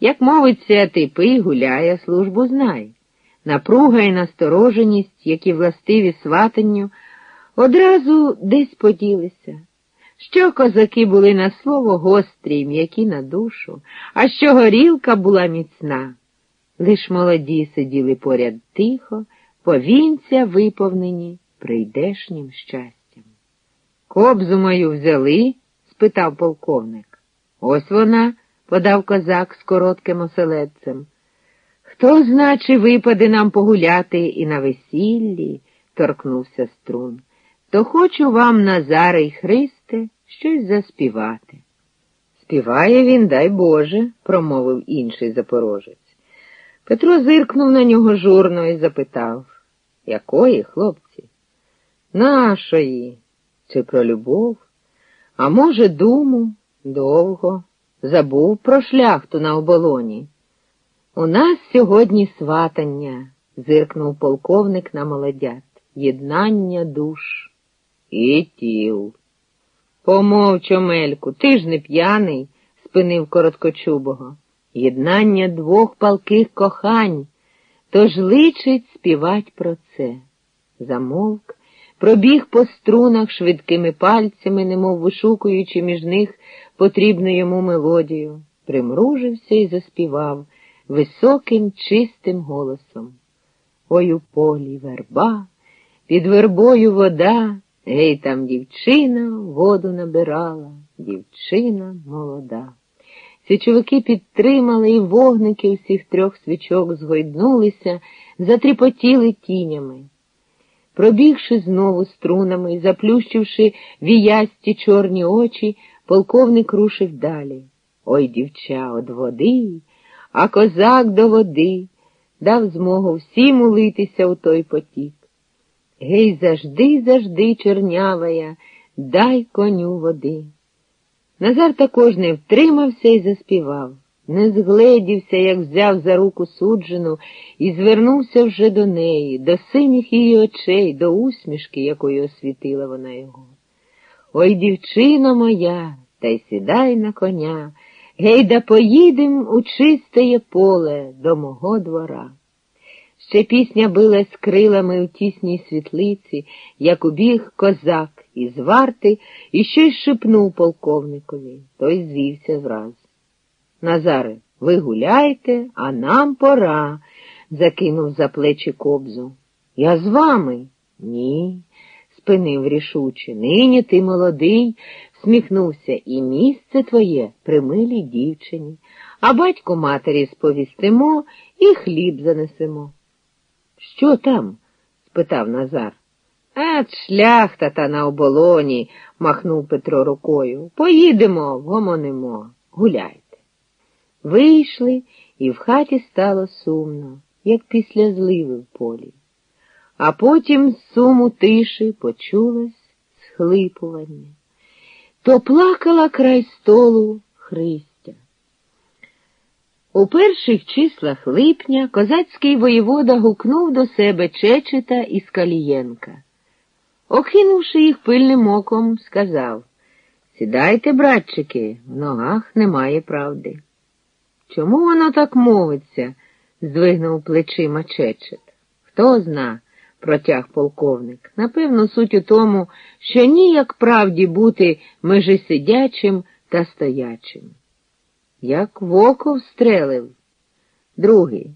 Як мовиться, ти пий, гуляй, службу знай. Напруга і настороженість, які властиві сватанню, одразу десь поділися. Що козаки були на слово гострі м'які на душу, а що горілка була міцна. Лиш молоді сиділи поряд тихо, повінця виповнені прийдешнім щастям. Кобзу мою взяли? спитав полковник. Ось вона, подав козак з коротким оселедцем. Хто, значи, випаде нам погуляти і на весіллі, торкнувся струн, то хочу вам, Назаре й Христе, щось заспівати. Співає він, дай Боже, промовив інший запорожець. Петро зиркнув на нього журно і запитав Якої, хлопці? Нашої? Чи про любов? А може, думу довго забув про шляхту на оболоні. У нас сьогодні сватання, зиркнув полковник на молодят, єднання душ і тіл. Помовч, Омельку, ти ж не п'яний, спинив короткочубого. Єднання двох палких кохань, тож личить співать про це. Замовк, пробіг по струнах швидкими пальцями, немов вишукуючи між них потрібну йому мелодію, примружився і заспівав високим, чистим голосом. Ой у полі верба, під вербою вода, гей там дівчина воду набирала, дівчина молода. Січовики підтримали, і вогники усіх трьох свічок згойднулися, затріпотіли тінями. Пробігши знову струнами заплющивши віясті чорні очі, полковник рушив далі. Ой, дівча, од води, а козак до води дав змогу всім улитися у той потік. Гей, завжди, завжди, чернявая, дай коню води. Назар також не втримався і заспівав, не згледівся, як взяв за руку суджену, і звернувся вже до неї, до синіх її очей, до усмішки, якою освітила вона його. Ой, дівчино моя, та й сідай на коня, гей, да поїдем у чистеє поле до мого двора. Ще пісня билась крилами у тісній світлиці, як убіг козак із варти і щось шепнув полковникові, той звівся зраз. Назаре, ви гуляйте, а нам пора, закинув за плечі кобзу. Я з вами? Ні, спинив рішуче. Нині ти молодий, сміхнувся, і місце твоє при милій дівчині, а батьку матері сповістимо і хліб занесемо. Що там? спитав Назар. А шляхта та на оболоні, махнув Петро рукою. Поїдемо, вгомонимо, гуляйте. Вийшли, і в хаті стало сумно, як після зливи в полі. А потім суму тиші почулось схлипування. То плакала край столу Христя. У перших числах липня козацький воєвода гукнув до себе Чечета і Скалієнка. Окинувши їх пильним оком, сказав Сідайте, братчики, в ногах немає правди. Чому воно так мовиться? здвигнув плечима Чечет. Хто зна, протяг полковник. Напевно, суть у тому, що ніяк правді бути межисидячим та стоячим. Як в око встрелив. Другий.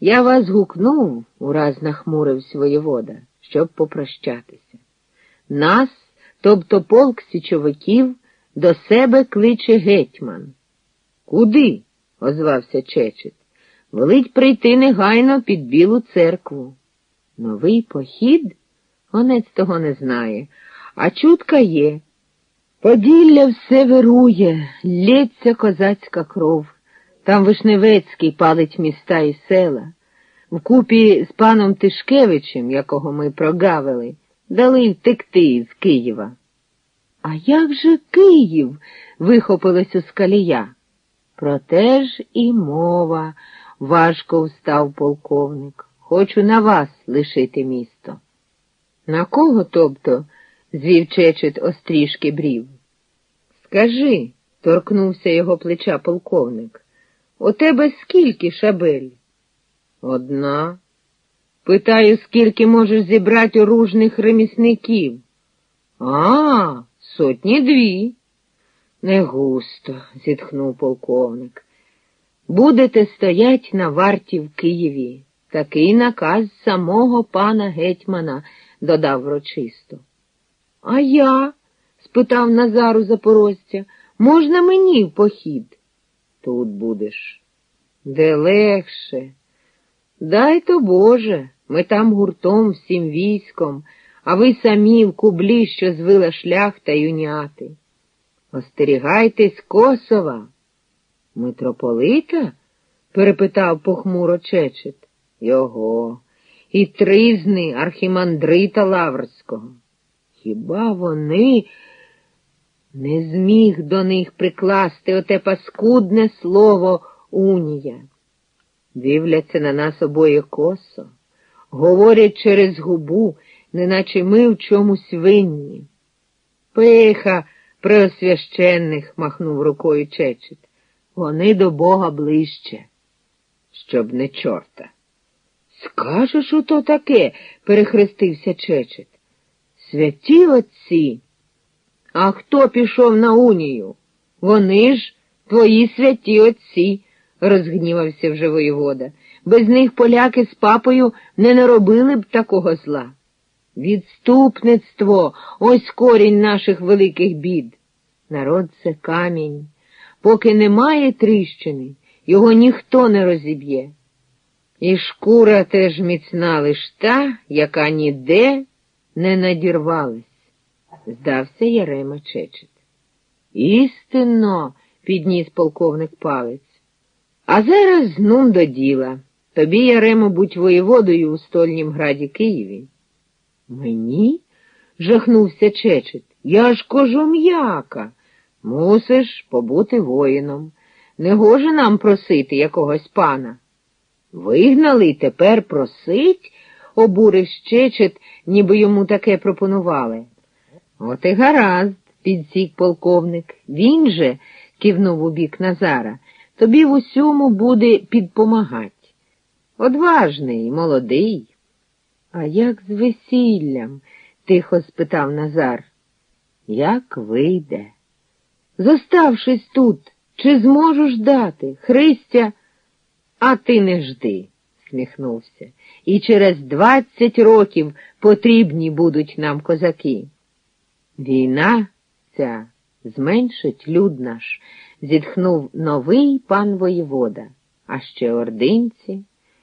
Я вас гукнув, ураз нахмурився воєвода, щоб попрощатися. Нас, тобто полк січовиків, до себе кличе гетьман. Куди? Озвався Чечет. Велить прийти негайно під Білу церкву. Новий похід? Онець того не знає, а чутка є. Поділля все вирує, лється козацька кров. Там Вишневецький палить міста і села. Вкупі з паном Тишкевичем, якого ми прогавили, дали втекти з Києва. А як же Київ? вихопилось у скалія. Проте ж і мова, важко встав полковник. Хочу на вас лишити місто. На кого тобто? звів чечет острішки брів. Скажи, торкнувся його плеча полковник. У тебе скільки шабель? Одна. Питаю, скільки можеш зібрати оружних ремісників? А, сотні дві. Не густо, зітхнув полковник. Будете стоять на варті в Києві. Такий наказ самого пана гетьмана, додав врочисто. А я? спитав Назару запорожця, можна мені в похід? Тут будеш. Де легше. Дай то Боже, ми там гуртом всім військом, а ви самі в кублі, що звила шлях та юняти. Остерігайтесь Косова. Митрополита? перепитав похмуро Чечет. Його. І тризни архімандрита Лаврського. Хіба вони не зміг до них прикласти оте паскудне слово унія? Дивляться на нас обоє косо, говорять через губу, неначе ми в чомусь винні. Пиха преосвященних, махнув рукою Чечет. Вони до Бога ближче, щоб не чорта. Скажеш ото таке, перехрестився Чечет. Святі отці. А хто пішов на унію? Вони ж твої святі отці, розгнівався вже воєвода. Без них поляки з папою не наробили б такого зла. Відступництво ось корінь наших великих бід. Народ це камінь. Поки немає тріщини, його ніхто не розіб'є. І шкура теж міцна лиш та, яка ніде не надірвалась, здався Ярема Чечет. Істинно, підніс полковник палець. А зараз знум до діла. Тобі, Яремо, будь воєводою у стольнім граді Києві. Мені? жахнувся Чечет. Я ж кожум'яка. Мусиш побути воїном. Не гоже нам просити якогось пана. Вигнали тепер просить, обурив Чечет, ніби йому таке пропонували. От і гаразд, підсік полковник. Він же, кивнув у бік Назара, тобі в усьому буде підпомагать. Одважний, молодий. А як з весіллям? тихо спитав Назар. Як вийде? Зоставшись тут, чи зможеш дати? Христя, а ти не жди, сміхнувся. І через двадцять років потрібні будуть нам козаки. Війна ця зменшить люд наш, зітхнув новий пан воєвода, а ще ординці.